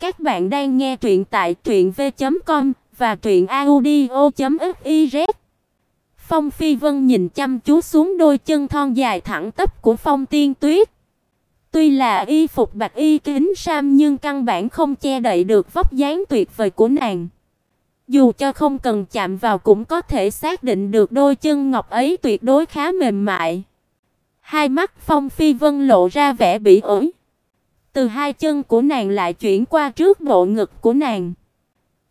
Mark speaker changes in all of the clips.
Speaker 1: Các bạn đang nghe truyện tại truyệnv.com và truyệnaudio.fiz. Phong Phi Vân nhìn chăm chú xuống đôi chân thon dài thẳng tắp của Phong Tiên Tuyết. Tuy là y phục bạch y kính sam nhưng căn bản không che đậy được vóc dáng tuyệt vời của nàng. Dù cho không cần chạm vào cũng có thể xác định được đôi chân ngọc ấy tuyệt đối khá mềm mại. Hai mắt Phong Phi Vân lộ ra vẻ bị ổi. Từ hai chân của nàng lại chuyển qua trước bộ ngực của nàng.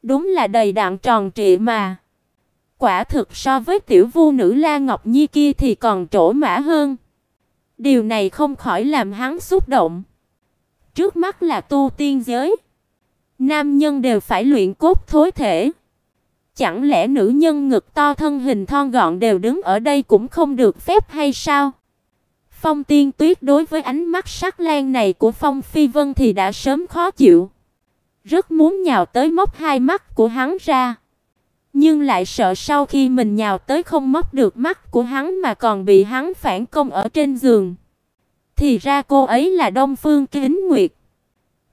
Speaker 1: Đúng là đầy đặn tròn trịa mà. Quả thực so với tiểu vu nữ La Ngọc Nhi kia thì còn trổ mã hơn. Điều này không khỏi làm hắn xúc động. Trước mắt là tu tiên giới. Nam nhân đều phải luyện cốt thối thể. Chẳng lẽ nữ nhân ngực to thân hình thon gọn đều đứng ở đây cũng không được phép hay sao? Phong Tiên Tuyết đối với ánh mắt sắc lan này của Phong Phi Vân thì đã sớm khó chịu, rất muốn nhào tới móc hai mắt của hắn ra, nhưng lại sợ sau khi mình nhào tới không móc được mắt của hắn mà còn bị hắn phản công ở trên giường. Thì ra cô ấy là Đông Phương Kính Nguyệt.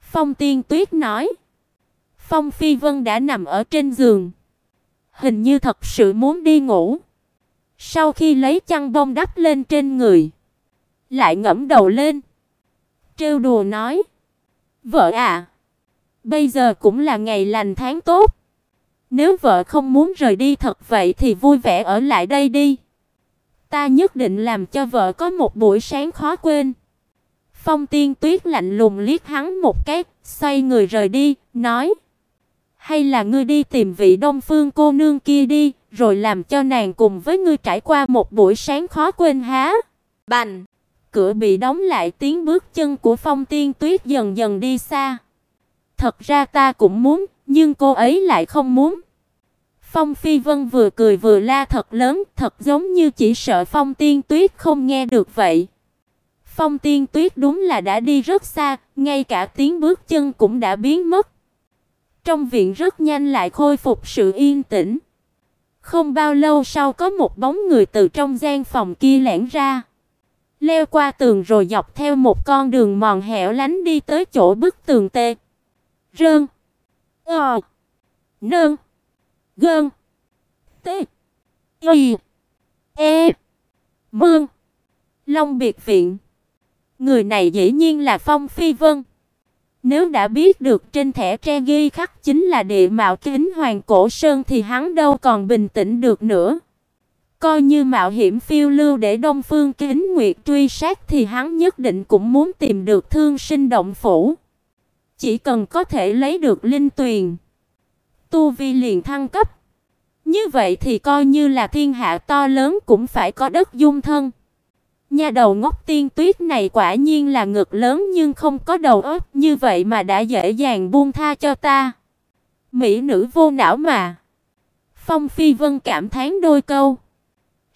Speaker 1: Phong Tiên Tuyết nói. Phong Phi Vân đã nằm ở trên giường, hình như thật sự muốn đi ngủ. Sau khi lấy chăn bông đắp lên trên người, lại ngẫm đầu lên, trêu đùa nói: "Vợ à, bây giờ cũng là ngày lành tháng tốt, nếu vợ không muốn rời đi thật vậy thì vui vẻ ở lại đây đi. Ta nhất định làm cho vợ có một buổi sáng khó quên." Phong Tiên Tuyết lạnh lùng liếc hắn một cái, xoay người rời đi, nói: "Hay là ngươi đi tìm vị Đông Phương cô nương kia đi, rồi làm cho nàng cùng với ngươi trải qua một buổi sáng khó quên há." Bành! Cửa bị đóng lại, tiếng bước chân của Phong Tiên Tuyết dần dần đi xa. Thật ra ta cũng muốn, nhưng cô ấy lại không muốn. Phong Phi Vân vừa cười vừa la thật lớn, thật giống như chỉ sợ Phong Tiên Tuyết không nghe được vậy. Phong Tiên Tuyết đúng là đã đi rất xa, ngay cả tiếng bước chân cũng đã biến mất. Trong viện rất nhanh lại khôi phục sự yên tĩnh. Không bao lâu sau có một bóng người từ trong gian phòng kia lẻn ra leo qua tường rồi dọc theo một con đường mòn hẻo lánh đi tới chỗ bức tường tê. Rơn. Ờ. Nơn. Gơn. Tê. Y. E. Mương. Long biệt viện. Người này dĩ nhiên là Phong Phi Vân. Nếu đã biết được trên thẻ tre ghi khắc chính là địa mạo kính hoàng cổ sơn thì hắn đâu còn bình tĩnh được nữa. Coi như mạo hiểm phiêu lưu để Đông Phương Kính Nguyệt truy sát thì hắn nhất định cũng muốn tìm được Thương Sinh động phủ. Chỉ cần có thể lấy được linh tuyền, tu vi liền thăng cấp. Như vậy thì coi như là thiên hạ to lớn cũng phải có đất dung thân. Nhà đầu ngốc tiên tuyết này quả nhiên là ngực lớn nhưng không có đầu óc, như vậy mà đã dễ dàng buông tha cho ta. Mỹ nữ vô não mà. Phong Phi Vân cảm thán đôi câu.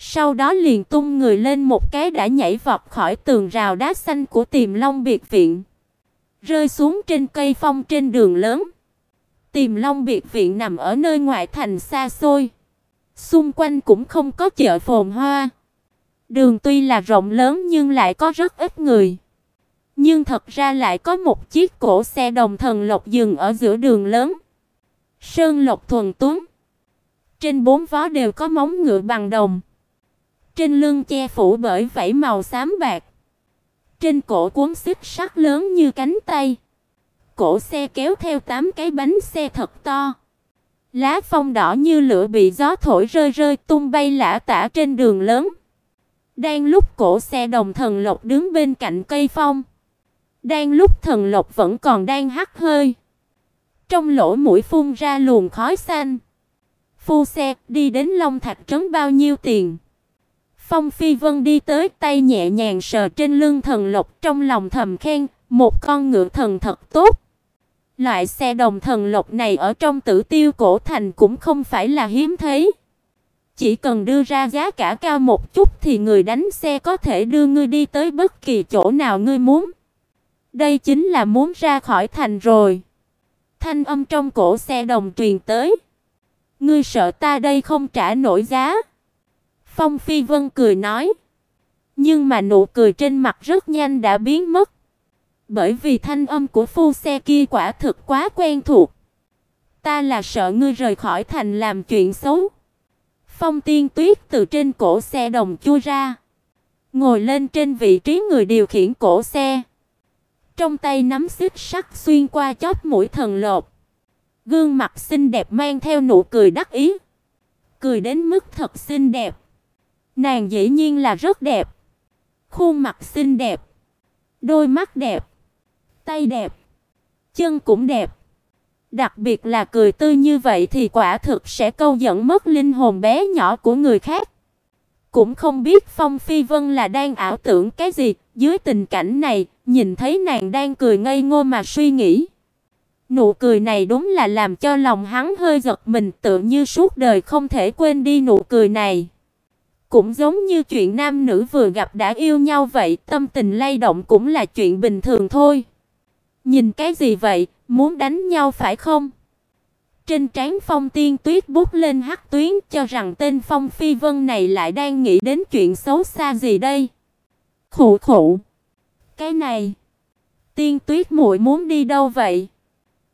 Speaker 1: Sau đó liền tung người lên một cái đã nhảy vọt khỏi tường rào đá xanh của Tiềm Long biệt viện, rơi xuống trên cây phong trên đường lớn. Tiềm Long biệt viện nằm ở nơi ngoại thành xa xôi, xung quanh cũng không có chợ phồn hoa. Đường tuy là rộng lớn nhưng lại có rất ít người. Nhưng thật ra lại có một chiếc cổ xe đồng thần lộc dừng ở giữa đường lớn. Sơn Lộc thuần tuấn. Trên bốn vó đều có móng ngựa bằng đồng trên lưng che phủ bởi vảy màu xám bạc. Trên cổ cuốn xích sắt lớn như cánh tay. Cổ xe kéo theo tám cái bánh xe thật to. Lá phong đỏ như lửa bị gió thổi rơi rơi tung bay lả tả trên đường lớn. Đang lúc cổ xe đồng thần lộc đứng bên cạnh cây phong, đang lúc thần lộc vẫn còn đang hắt hơi. Trong lỗ mũi phun ra luồng khói xanh. Phu xe đi đến Long Thạch trấn bao nhiêu tiền? Phong Phi Vân đi tới, tay nhẹ nhàng sờ trên lưng thần lộc, trong lòng thầm khen, một con ngựa thần thật tốt. Loại xe đồng thần lộc này ở trong Tử Tiêu cổ thành cũng không phải là hiếm thấy. Chỉ cần đưa ra giá cả cao một chút thì người đánh xe có thể đưa ngươi đi tới bất kỳ chỗ nào ngươi muốn. Đây chính là muốn ra khỏi thành rồi. Thanh âm trong cổ xe đồng truyền tới. Ngươi sợ ta đây không trả nổi giá? Phong Phi Vân cười nói, nhưng mà nụ cười trên mặt rất nhanh đã biến mất. bởi vì thanh âm của phu xe kia quả thực quá quen thuộc. Ta là sợ ngươi rời khỏi thành làm chuyện xấu. Phong Tiên Tuyết từ trên cổ xe đồng chui ra, ngồi lên trên vị trí người điều khiển cổ xe. Trong tay nắm xích sắt xuyên qua chóp mũi thần lột. Gương mặt xinh đẹp mang theo nụ cười đắc ý. Cười đến mức thật xinh đẹp. Nàng dĩ nhiên là rất đẹp. Khuôn mặt xinh đẹp, đôi mắt đẹp, tay đẹp, chân cũng đẹp. Đặc biệt là cười tươi như vậy thì quả thực sẽ câu dẫn mất linh hồn bé nhỏ của người khác. Cũng không biết Phong Phi Vân là đang ảo tưởng cái gì, dưới tình cảnh này, nhìn thấy nàng đang cười ngây ngô mà suy nghĩ. Nụ cười này đúng là làm cho lòng hắn hơi giật mình, tự như suốt đời không thể quên đi nụ cười này. Cũng giống như chuyện nam nữ vừa gặp đã yêu nhau vậy, tâm tình lay động cũng là chuyện bình thường thôi. Nhìn cái gì vậy, muốn đánh nhau phải không? Trên trán Phong Tiên Tuyết bút lên hắc tuyến, cho rằng tên Phong Phi Vân này lại đang nghĩ đến chuyện xấu xa gì đây. Khụ khụ. Cái này, Tiên Tuyết muội muốn đi đâu vậy?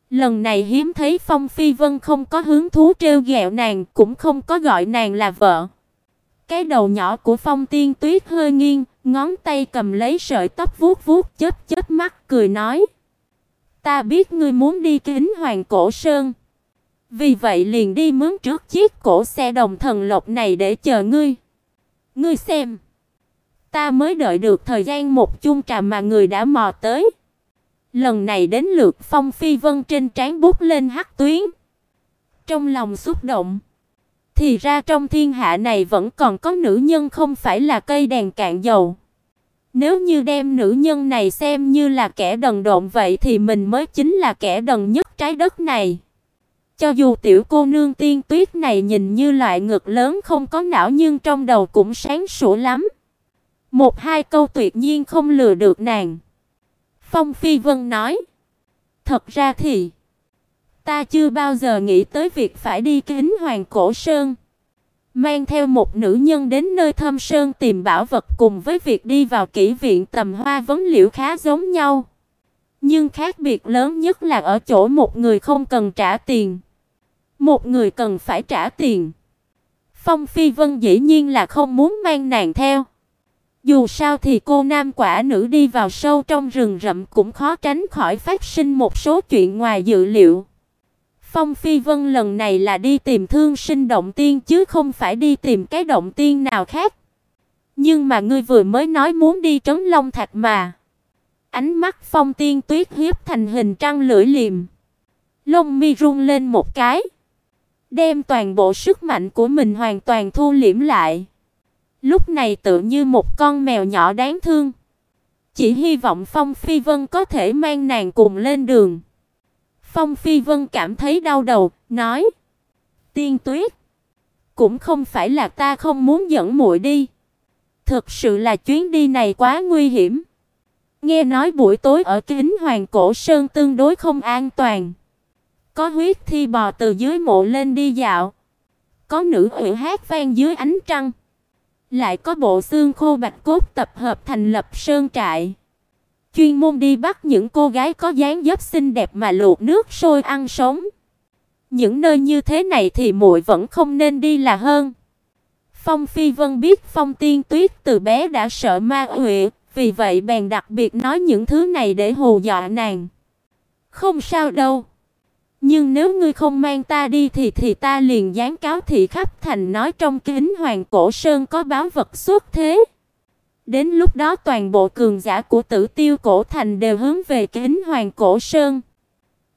Speaker 1: Lần này hiếm thấy Phong Phi Vân không có hứng thú trêu ghẹo nàng, cũng không có gọi nàng là vợ. Cái đầu nhỏ của Phong Tiên Tuyết hơi nghiêng, ngón tay cầm lấy sợi tóc vuốt vuốt chớp chớp mắt cười nói: "Ta biết ngươi muốn đi Kính Hoàng Cổ Sơn, vì vậy liền đi mướn trước chiếc cổ xe đồng thần lộc này để chờ ngươi. Ngươi xem, ta mới đợi được thời gian một chung trà mà người đã mò tới." Lần này đến lượt Phong Phi Vân trên trán bút lên hắc tuyến. Trong lòng xúc động, thì ra trong thiên hạ này vẫn còn có nữ nhân không phải là cây đèn cạn dầu. Nếu như đem nữ nhân này xem như là kẻ đần độn vậy thì mình mới chính là kẻ đần nhất trái đất này. Cho dù tiểu cô nương tiên tuyết này nhìn như loại ngực lớn không có não nhưng trong đầu cũng sáng sủa lắm. Một hai câu tuyệt nhiên không lừa được nàng. Phong Phi Vân nói, thật ra thì Ta chưa bao giờ nghĩ tới việc phải đi kính Hoàng Cổ Sơn. Mang theo một nữ nhân đến nơi thâm sơn tìm bảo vật cùng với việc đi vào kỹ viện tầm hoa vấn liệu khá giống nhau. Nhưng khác biệt lớn nhất là ở chỗ một người không cần trả tiền. Một người cần phải trả tiền. Phong Phi Vân dĩ nhiên là không muốn mang nàng theo. Dù sao thì cô nam quả nữ đi vào sâu trong rừng rậm cũng khó tránh khỏi phát sinh một số chuyện ngoài dự liệu. Phong Phi Vân lần này là đi tìm Thương Sinh động tiên chứ không phải đi tìm cái động tiên nào khác. Nhưng mà ngươi vừa mới nói muốn đi trấn Long Thạch mà. Ánh mắt Phong Tiên Tuyết hiếp thành hình trăng lưỡi liềm. Lông mi rung lên một cái, đem toàn bộ sức mạnh của mình hoàn toàn thu liễm lại. Lúc này tựa như một con mèo nhỏ đáng thương. Chỉ hy vọng Phong Phi Vân có thể mang nàng cùng lên đường. Phong Phi Vân cảm thấy đau đầu, nói: "Tiên Tuyết, cũng không phải là ta không muốn dẫn muội đi, thực sự là chuyến đi này quá nguy hiểm. Nghe nói buổi tối ở Kính Hoàng Cổ Sơn tương đối không an toàn. Có huyết thi bò từ dưới mộ lên đi dạo, có nữ quỷ hát vang dưới ánh trăng, lại có bộ xương khô bạch cốt tập hợp thành lập sơn trại." Chuyên môn đi bắt những cô gái có dáng dấp xinh đẹp mà luộc nước sôi ăn sống. Những nơi như thế này thì muội vẫn không nên đi là hơn. Phong Phi Vân biết Phong Tiên Tuyết từ bé đã sợ ma quỷ, vì vậy bèn đặc biệt nói những thứ này để hù dọa nàng. Không sao đâu. Nhưng nếu ngươi không mang ta đi thì thì ta liền giáng cáo thị khắp thành nói trong kính hoàng cổ sơn có báo vật xuất thế. Đến lúc đó toàn bộ cường giả của Tử Tiêu cổ thành đều hướng về Kính Hoàng cổ sơn.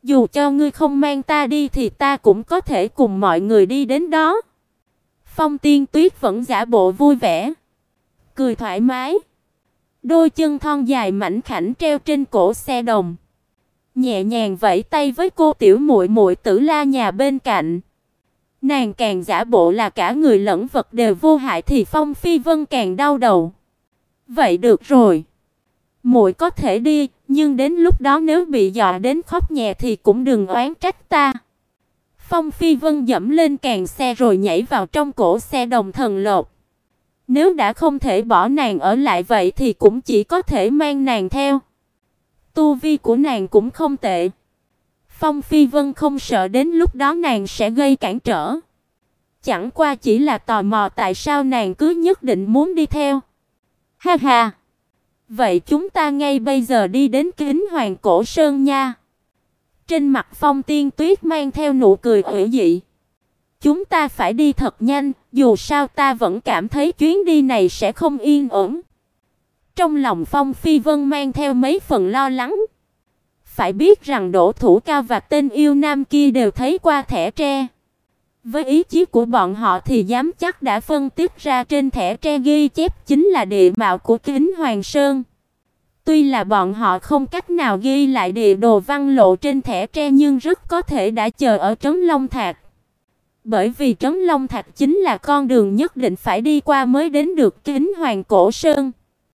Speaker 1: Dù cho ngươi không mang ta đi thì ta cũng có thể cùng mọi người đi đến đó. Phong Tiên Tuyết vẫn giả bộ vui vẻ, cười thoải mái. Đôi chân thon dài mảnh khảnh treo trên cổ xe đồng, nhẹ nhàng vẫy tay với cô tiểu muội muội Tử La nhà bên cạnh. Nàng càng giả bộ là cả người lẫn vật đều vô hại thì Phong Phi Vân càng đau đầu. Vậy được rồi. Muội có thể đi, nhưng đến lúc đó nếu bị dọa đến khóc nhẹ thì cũng đừng oán trách ta. Phong Phi Vân dẫm lên càng xe rồi nhảy vào trong cổ xe đồng thần lột. Nếu đã không thể bỏ nàng ở lại vậy thì cũng chỉ có thể mang nàng theo. Tu vi của nàng cũng không tệ. Phong Phi Vân không sợ đến lúc đó nàng sẽ gây cản trở. Chẳng qua chỉ là tò mò tại sao nàng cứ nhất định muốn đi theo. Ha ha. Vậy chúng ta ngay bây giờ đi đến Kính Hoàng Cổ Sơn nha. Trên mặt Phong Tiên Tuyết mang theo nụ cười ủy dị. Chúng ta phải đi thật nhanh, dù sao ta vẫn cảm thấy chuyến đi này sẽ không yên ổn. Trong lòng Phong Phi Vân mang theo mấy phần lo lắng. Phải biết rằng đổ thủ cao và tên yêu nam kia đều thấy qua thẻ tre. Với ý chí của bọn họ thì dám chắc đã phân tích ra trên thẻ tre ghi chép chính là địa mạo của Kính Hoàng Sơn. Tuy là bọn họ không cách nào ghi lại địa đồ văn lộ trên thẻ tre nhưng rất có thể đã chờ ở trấn Long Thạch. Bởi vì trấn Long Thạch chính là con đường nhất định phải đi qua mới đến được Kính Hoàng Cổ Sơn.